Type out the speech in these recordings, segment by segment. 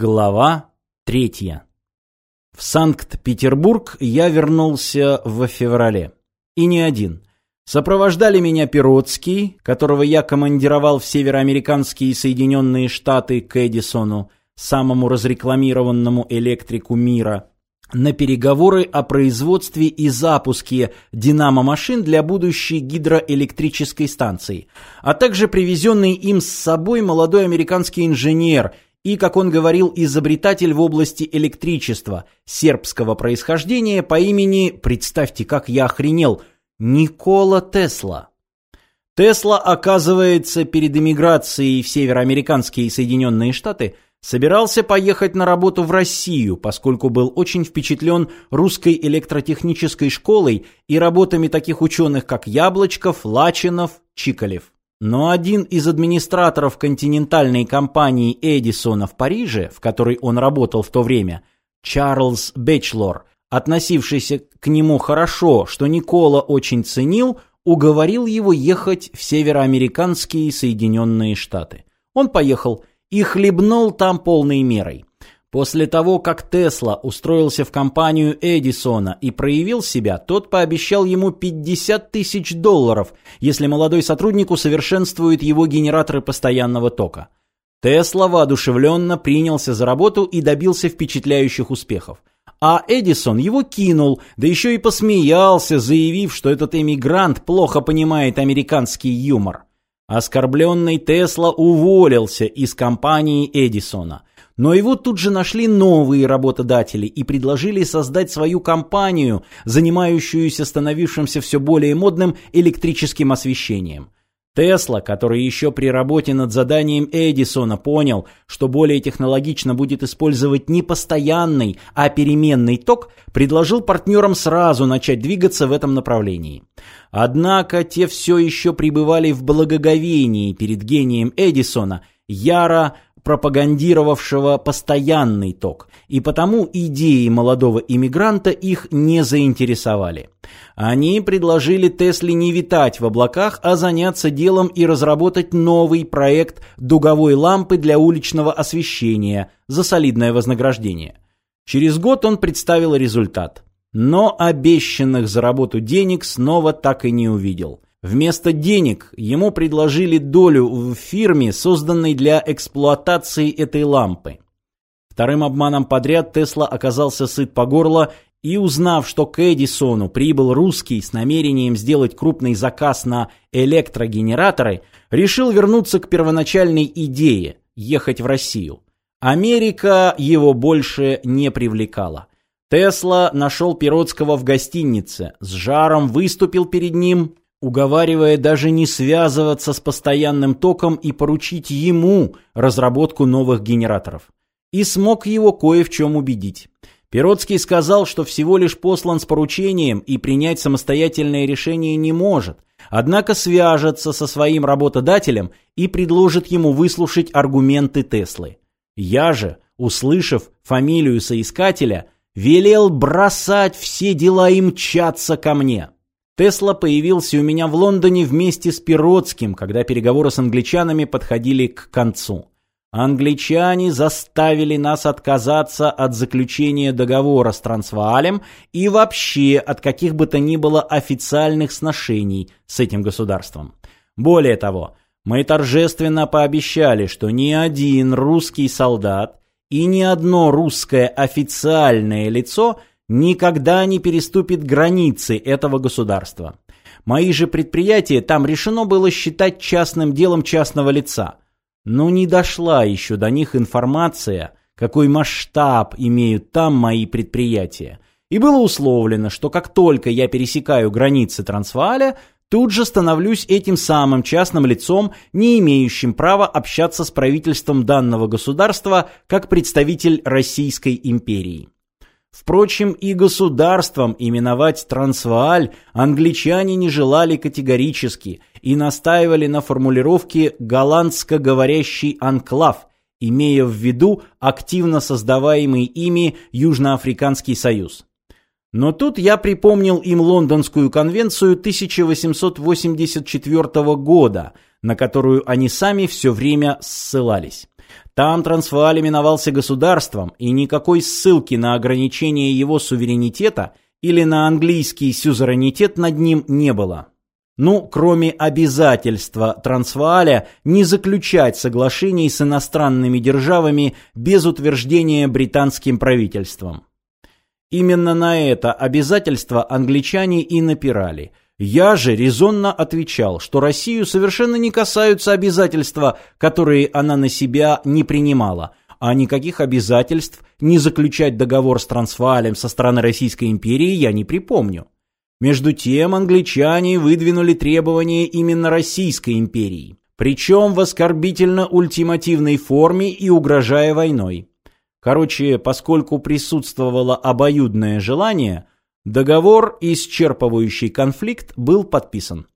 Глава третья. В Санкт-Петербург я вернулся в феврале. И не один. Сопровождали меня Пиротский, которого я командировал в североамериканские Соединенные Штаты к Эдисону, самому разрекламированному электрику мира, на переговоры о производстве и запуске динамо-машин для будущей гидроэлектрической станции, а также привезенный им с собой молодой американский инженер – и, как он говорил, изобретатель в области электричества сербского происхождения по имени, представьте, как я охренел, Никола Тесла. Тесла, оказывается, перед эмиграцией в североамериканские Соединенные Штаты собирался поехать на работу в Россию, поскольку был очень впечатлен русской электротехнической школой и работами таких ученых, как Яблочков, Лачинов, Чикалев. Но один из администраторов континентальной компании Эдисона в Париже, в которой он работал в то время, Чарльз Бэчлор, относившийся к нему хорошо, что Никола очень ценил, уговорил его ехать в североамериканские Соединенные Штаты. Он поехал и хлебнул там полной мерой. После того, как Тесла устроился в компанию Эдисона и проявил себя, тот пообещал ему 50 тысяч долларов, если молодой сотрудник усовершенствует его генераторы постоянного тока. Тесла воодушевленно принялся за работу и добился впечатляющих успехов. А Эдисон его кинул, да еще и посмеялся, заявив, что этот эмигрант плохо понимает американский юмор. Оскорбленный Тесла уволился из компании Эдисона. Но его тут же нашли новые работодатели и предложили создать свою компанию, занимающуюся становившимся все более модным электрическим освещением. Тесла, который еще при работе над заданием Эдисона понял, что более технологично будет использовать не постоянный, а переменный ток, предложил партнерам сразу начать двигаться в этом направлении. Однако те все еще пребывали в благоговении перед гением Эдисона, яро пропагандировавшего постоянный ток, и потому идеи молодого иммигранта их не заинтересовали. Они предложили Тесле не витать в облаках, а заняться делом и разработать новый проект дуговой лампы для уличного освещения за солидное вознаграждение. Через год он представил результат. Но обещанных за работу денег снова так и не увидел – Вместо денег ему предложили долю в фирме, созданной для эксплуатации этой лампы. Вторым обманом подряд Тесла оказался сыт по горло и, узнав, что к Эдисону прибыл русский с намерением сделать крупный заказ на электрогенераторы, решил вернуться к первоначальной идее – ехать в Россию. Америка его больше не привлекала. Тесла нашел Пиротского в гостинице, с жаром выступил перед ним – уговаривая даже не связываться с постоянным током и поручить ему разработку новых генераторов. И смог его кое в чем убедить. Пероцкий сказал, что всего лишь послан с поручением и принять самостоятельное решение не может, однако свяжется со своим работодателем и предложит ему выслушать аргументы Теслы. Я же, услышав фамилию соискателя, велел бросать все дела и мчаться ко мне. Тесла появился у меня в Лондоне вместе с Пиротским, когда переговоры с англичанами подходили к концу. Англичане заставили нас отказаться от заключения договора с Трансваалем и вообще от каких бы то ни было официальных сношений с этим государством. Более того, мы торжественно пообещали, что ни один русский солдат и ни одно русское официальное лицо никогда не переступит границы этого государства. Мои же предприятия там решено было считать частным делом частного лица. Но не дошла еще до них информация, какой масштаб имеют там мои предприятия. И было условлено, что как только я пересекаю границы Трансвааля, тут же становлюсь этим самым частным лицом, не имеющим права общаться с правительством данного государства как представитель Российской империи. Впрочем, и государством именовать Трансвааль англичане не желали категорически и настаивали на формулировке «голландско говорящий анклав», имея в виду активно создаваемый ими Южноафриканский союз. Но тут я припомнил им Лондонскую конвенцию 1884 года, на которую они сами все время ссылались. Там Трансвааль именовался государством, и никакой ссылки на ограничение его суверенитета или на английский сюзеренитет над ним не было. Ну, кроме обязательства Трансвааля не заключать соглашений с иностранными державами без утверждения британским правительством. Именно на это обязательство англичане и напирали. Я же резонно отвечал, что Россию совершенно не касаются обязательства, которые она на себя не принимала, а никаких обязательств не заключать договор с Трансваалем со стороны Российской империи я не припомню. Между тем англичане выдвинули требования именно Российской империи, причем в оскорбительно-ультимативной форме и угрожая войной. Короче, поскольку присутствовало обоюдное желание, договор, исчерпывающий конфликт, был подписан.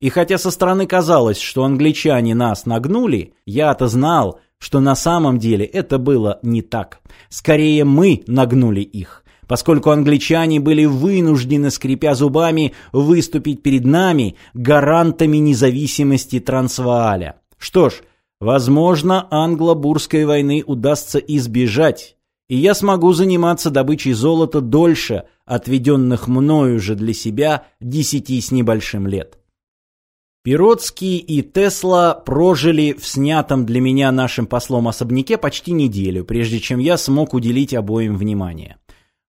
И хотя со стороны казалось, что англичане нас нагнули, я-то знал, что на самом деле это было не так. Скорее мы нагнули их поскольку англичане были вынуждены, скрипя зубами, выступить перед нами гарантами независимости Трансвааля. Что ж, возможно, англо-бурской войны удастся избежать, и я смогу заниматься добычей золота дольше отведенных мною же для себя десяти с небольшим лет. Пиротский и Тесла прожили в снятом для меня нашим послом особняке почти неделю, прежде чем я смог уделить обоим внимание.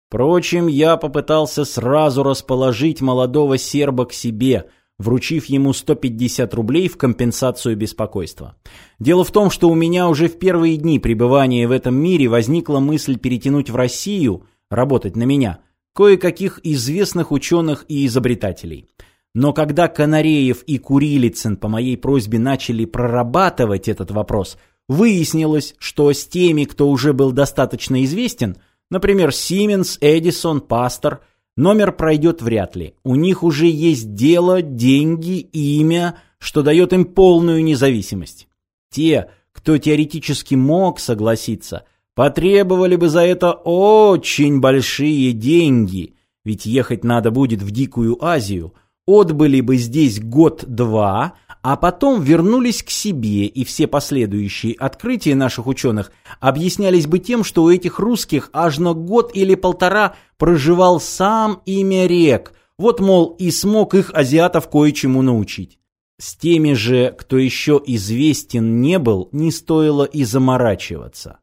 Впрочем, я попытался сразу расположить молодого серба к себе, вручив ему 150 рублей в компенсацию беспокойства. Дело в том, что у меня уже в первые дни пребывания в этом мире возникла мысль перетянуть в Россию, работать на меня, кое-каких известных ученых и изобретателей. Но когда Канареев и Курилицын по моей просьбе начали прорабатывать этот вопрос, выяснилось, что с теми, кто уже был достаточно известен – Например, Siemens, Эдисон, Пастор. Номер пройдет вряд ли. У них уже есть дело, деньги, имя, что дает им полную независимость. Те, кто теоретически мог согласиться, потребовали бы за это очень большие деньги, ведь ехать надо будет в Дикую Азию, отбыли бы здесь год-два, а потом вернулись к себе, и все последующие открытия наших ученых объяснялись бы тем, что у этих русских аж на год или полтора проживал сам имя рек, вот, мол, и смог их азиатов кое-чему научить. С теми же, кто еще известен не был, не стоило и заморачиваться.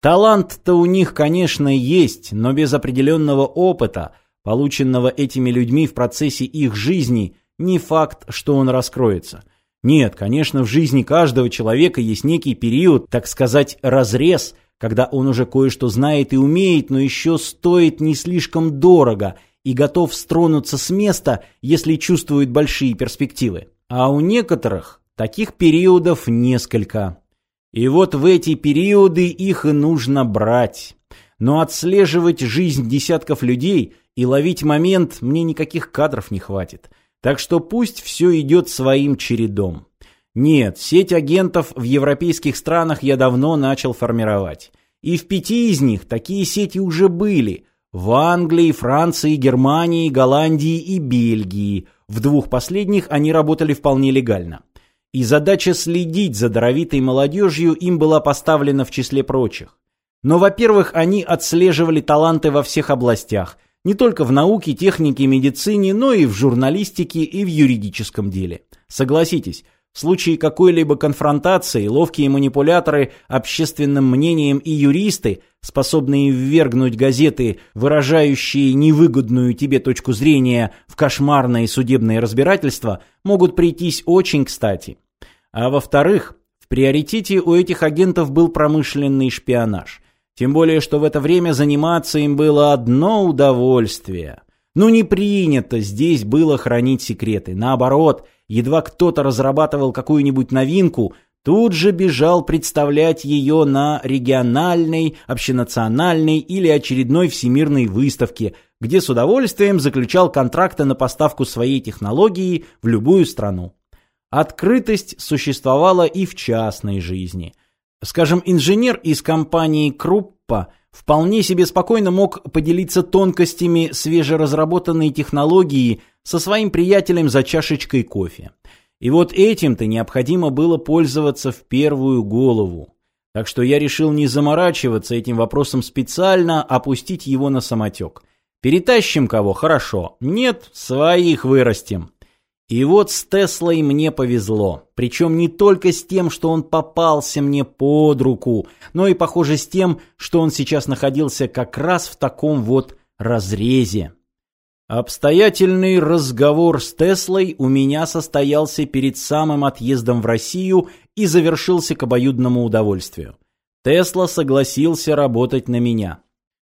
Талант-то у них, конечно, есть, но без определенного опыта, полученного этими людьми в процессе их жизни, не факт, что он раскроется. Нет, конечно, в жизни каждого человека есть некий период, так сказать, разрез, когда он уже кое-что знает и умеет, но еще стоит не слишком дорого и готов стронуться с места, если чувствует большие перспективы. А у некоторых таких периодов несколько. И вот в эти периоды их и нужно брать. Но отслеживать жизнь десятков людей и ловить момент мне никаких кадров не хватит. Так что пусть все идет своим чередом. Нет, сеть агентов в европейских странах я давно начал формировать. И в пяти из них такие сети уже были. В Англии, Франции, Германии, Голландии и Бельгии. В двух последних они работали вполне легально. И задача следить за даровитой молодежью им была поставлена в числе прочих. Но, во-первых, они отслеживали таланты во всех областях – не только в науке, технике, медицине, но и в журналистике и в юридическом деле. Согласитесь, в случае какой-либо конфронтации ловкие манипуляторы общественным мнением и юристы, способные ввергнуть газеты, выражающие невыгодную тебе точку зрения в кошмарное судебное разбирательство, могут прийтись очень кстати. А во-вторых, в приоритете у этих агентов был промышленный шпионаж – тем более, что в это время заниматься им было одно удовольствие. Ну не принято здесь было хранить секреты. Наоборот, едва кто-то разрабатывал какую-нибудь новинку, тут же бежал представлять ее на региональной, общенациональной или очередной всемирной выставке, где с удовольствием заключал контракты на поставку своей технологии в любую страну. Открытость существовала и в частной жизни. Скажем, инженер из компании Круппа вполне себе спокойно мог поделиться тонкостями свежеразработанной технологии со своим приятелем за чашечкой кофе. И вот этим-то необходимо было пользоваться в первую голову. Так что я решил не заморачиваться этим вопросом специально, опустить его на самотек. Перетащим кого? Хорошо. Нет, своих вырастим. И вот с Теслой мне повезло. Причем не только с тем, что он попался мне под руку, но и, похоже, с тем, что он сейчас находился как раз в таком вот разрезе. Обстоятельный разговор с Теслой у меня состоялся перед самым отъездом в Россию и завершился к обоюдному удовольствию. Тесла согласился работать на меня.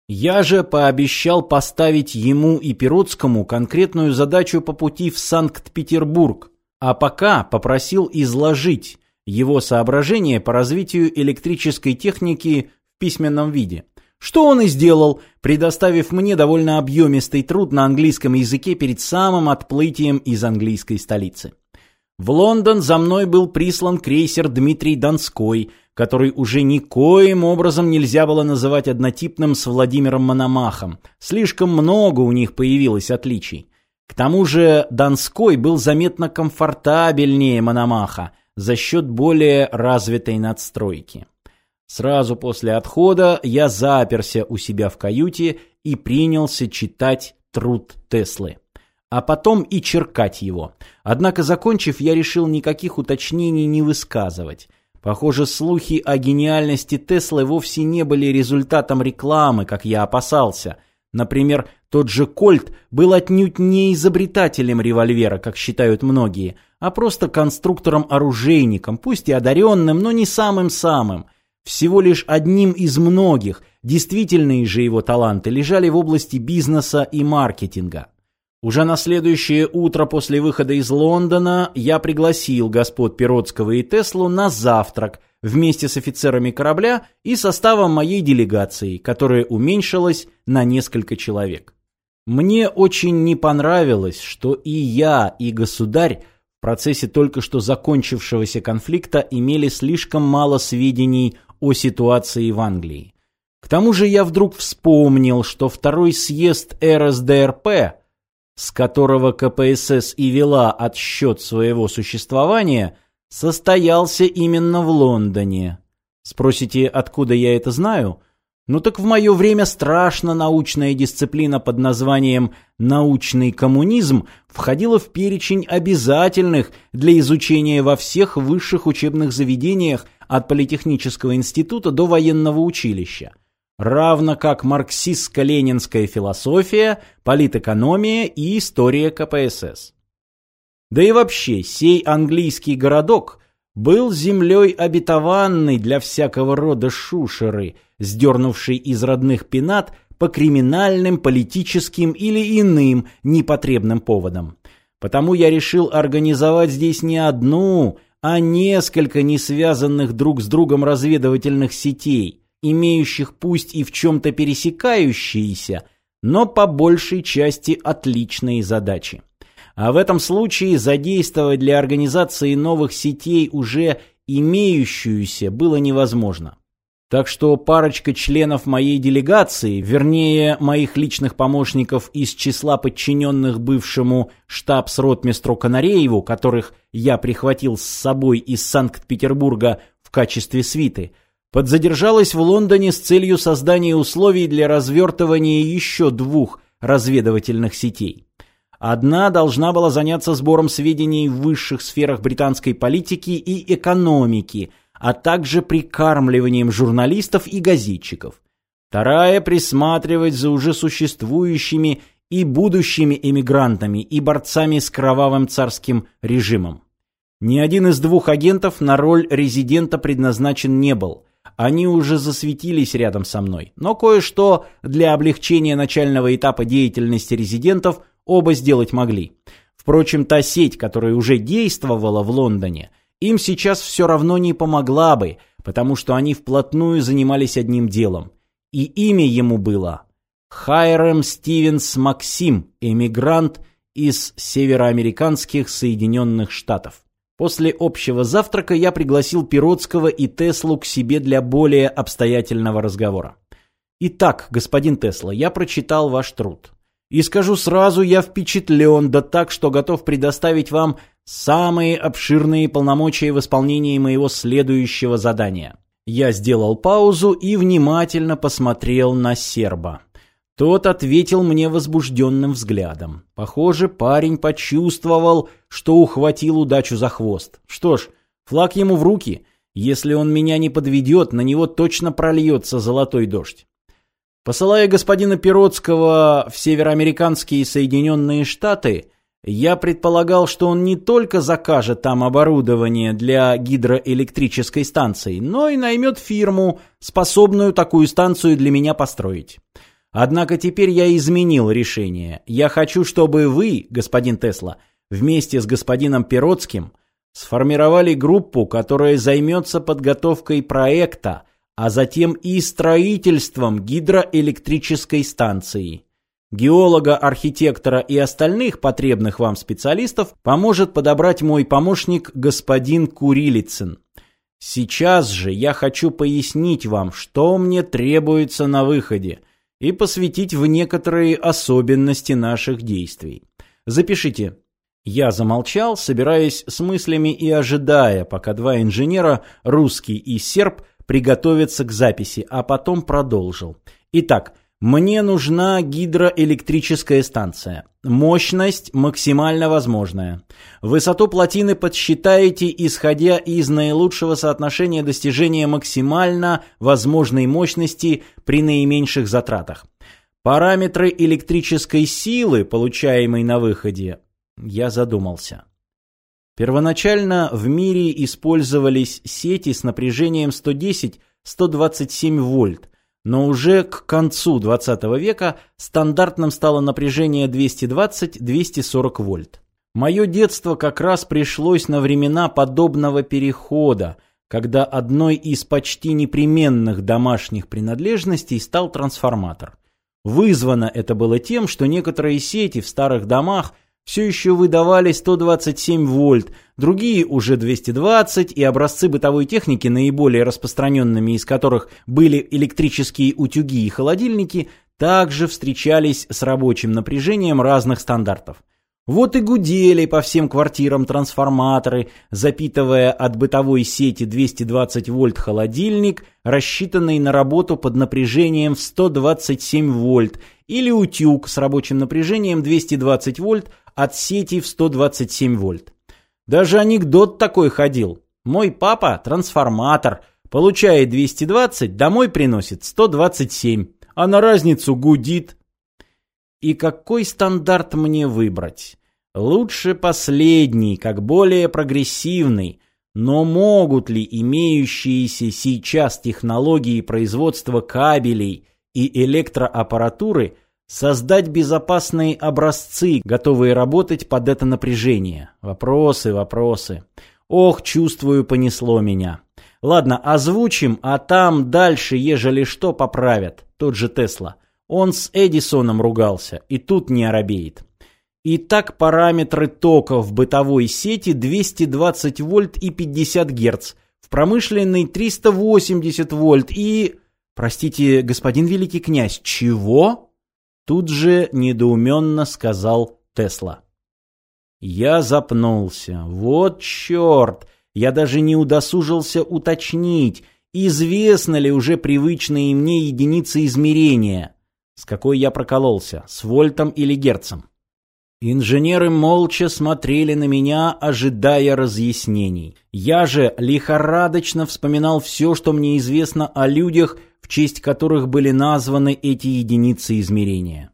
Я же пообещал поставить ему и Пиротскому конкретную задачу по пути в Санкт-Петербург, а пока попросил изложить его соображения по развитию электрической техники в письменном виде. Что он и сделал, предоставив мне довольно объемистый труд на английском языке перед самым отплытием из английской столицы. В Лондон за мной был прислан крейсер Дмитрий Донской, который уже никоим образом нельзя было называть однотипным с Владимиром Мономахом. Слишком много у них появилось отличий. К тому же Донской был заметно комфортабельнее Мономаха за счет более развитой надстройки. Сразу после отхода я заперся у себя в каюте и принялся читать труд Теслы. А потом и черкать его. Однако, закончив, я решил никаких уточнений не высказывать. Похоже, слухи о гениальности Теслы вовсе не были результатом рекламы, как я опасался. Например, тот же Кольт был отнюдь не изобретателем револьвера, как считают многие, а просто конструктором-оружейником, пусть и одаренным, но не самым-самым. Всего лишь одним из многих, действительные же его таланты лежали в области бизнеса и маркетинга. Уже на следующее утро после выхода из Лондона я пригласил господ Пиротского и Теслу на завтрак вместе с офицерами корабля и составом моей делегации, которая уменьшилась на несколько человек. Мне очень не понравилось, что и я, и государь в процессе только что закончившегося конфликта имели слишком мало сведений о ситуации в Англии. К тому же я вдруг вспомнил, что второй съезд РСДРП, с которого КПСС и вела отсчет своего существования, состоялся именно в Лондоне. Спросите, откуда я это знаю? Ну так в мое время страшно научная дисциплина под названием «научный коммунизм» входила в перечень обязательных для изучения во всех высших учебных заведениях от Политехнического института до военного училища, равно как марксистско-ленинская философия, политэкономия и история КПСС. Да и вообще, сей английский городок был землей обетованной для всякого рода шушеры, сдернувшей из родных пенат по криминальным, политическим или иным непотребным поводам. Потому я решил организовать здесь не одну, а несколько не связанных друг с другом разведывательных сетей, имеющих пусть и в чем-то пересекающиеся, но по большей части отличные задачи. А в этом случае задействовать для организации новых сетей уже имеющуюся было невозможно. Так что парочка членов моей делегации, вернее, моих личных помощников из числа подчиненных бывшему штабс-ротмистру Канарееву, которых я прихватил с собой из Санкт-Петербурга в качестве свиты, подзадержалась в Лондоне с целью создания условий для развертывания еще двух разведывательных сетей. Одна должна была заняться сбором сведений в высших сферах британской политики и экономики – а также прикармливанием журналистов и газетчиков. Вторая – присматривать за уже существующими и будущими эмигрантами и борцами с кровавым царским режимом. Ни один из двух агентов на роль резидента предназначен не был. Они уже засветились рядом со мной. Но кое-что для облегчения начального этапа деятельности резидентов оба сделать могли. Впрочем, та сеть, которая уже действовала в Лондоне – им сейчас все равно не помогла бы, потому что они вплотную занимались одним делом. И имя ему было Хайрем Стивенс Максим, эмигрант из североамериканских Соединенных Штатов. После общего завтрака я пригласил Пиротского и Теслу к себе для более обстоятельного разговора. Итак, господин Тесла, я прочитал ваш труд. И скажу сразу, я впечатлен, да так, что готов предоставить вам самые обширные полномочия в исполнении моего следующего задания. Я сделал паузу и внимательно посмотрел на серба. Тот ответил мне возбужденным взглядом. Похоже, парень почувствовал, что ухватил удачу за хвост. Что ж, флаг ему в руки. Если он меня не подведет, на него точно прольется золотой дождь. Посылая господина Пиротского в североамериканские Соединенные Штаты, я предполагал, что он не только закажет там оборудование для гидроэлектрической станции, но и наймет фирму, способную такую станцию для меня построить. Однако теперь я изменил решение. Я хочу, чтобы вы, господин Тесла, вместе с господином Пиротским сформировали группу, которая займется подготовкой проекта, а затем и строительством гидроэлектрической станции. Геолога, архитектора и остальных потребных вам специалистов поможет подобрать мой помощник господин Курилицын. Сейчас же я хочу пояснить вам, что мне требуется на выходе, и посвятить в некоторые особенности наших действий. Запишите. Я замолчал, собираясь с мыслями и ожидая, пока два инженера, русский и серб, приготовятся к записи, а потом продолжил. Итак, мне нужна гидроэлектрическая станция. Мощность максимально возможная. Высоту плотины подсчитаете, исходя из наилучшего соотношения достижения максимально возможной мощности при наименьших затратах. Параметры электрической силы, получаемой на выходе, я задумался. Первоначально в мире использовались сети с напряжением 110-127 вольт, но уже к концу 20 века стандартным стало напряжение 220-240 вольт. Мое детство как раз пришлось на времена подобного перехода, когда одной из почти непременных домашних принадлежностей стал трансформатор. Вызвано это было тем, что некоторые сети в старых домах все еще выдавали 127 вольт, другие уже 220, и образцы бытовой техники, наиболее распространенными из которых были электрические утюги и холодильники, также встречались с рабочим напряжением разных стандартов. Вот и гудели по всем квартирам трансформаторы, запитывая от бытовой сети 220 вольт холодильник, рассчитанный на работу под напряжением в 127 вольт, или утюг с рабочим напряжением 220 вольт от сети в 127 вольт. Даже анекдот такой ходил. Мой папа трансформатор, получает 220, домой приносит 127, а на разницу гудит. И какой стандарт мне выбрать? Лучше последний, как более прогрессивный, но могут ли имеющиеся сейчас технологии производства кабелей и электроаппаратуры Создать безопасные образцы, готовые работать под это напряжение. Вопросы, вопросы. Ох, чувствую, понесло меня. Ладно, озвучим, а там дальше, ежели что, поправят. Тот же Тесла. Он с Эдисоном ругался, и тут не оробеет. Итак, параметры тока в бытовой сети 220 вольт и 50 герц, в промышленной 380 вольт и... Простите, господин великий князь, чего? Тут же недоуменно сказал Тесла. Я запнулся. Вот черт! Я даже не удосужился уточнить, известно ли уже привычные мне единицы измерения. С какой я прокололся, с вольтом или герцем? Инженеры молча смотрели на меня, ожидая разъяснений. Я же лихорадочно вспоминал все, что мне известно о людях, в честь которых были названы эти единицы измерения.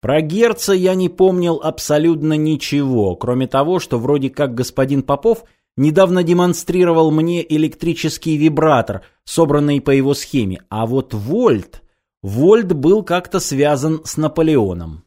Про Герца я не помнил абсолютно ничего, кроме того, что вроде как господин Попов недавно демонстрировал мне электрический вибратор, собранный по его схеме, а вот Вольт... Вольт был как-то связан с Наполеоном.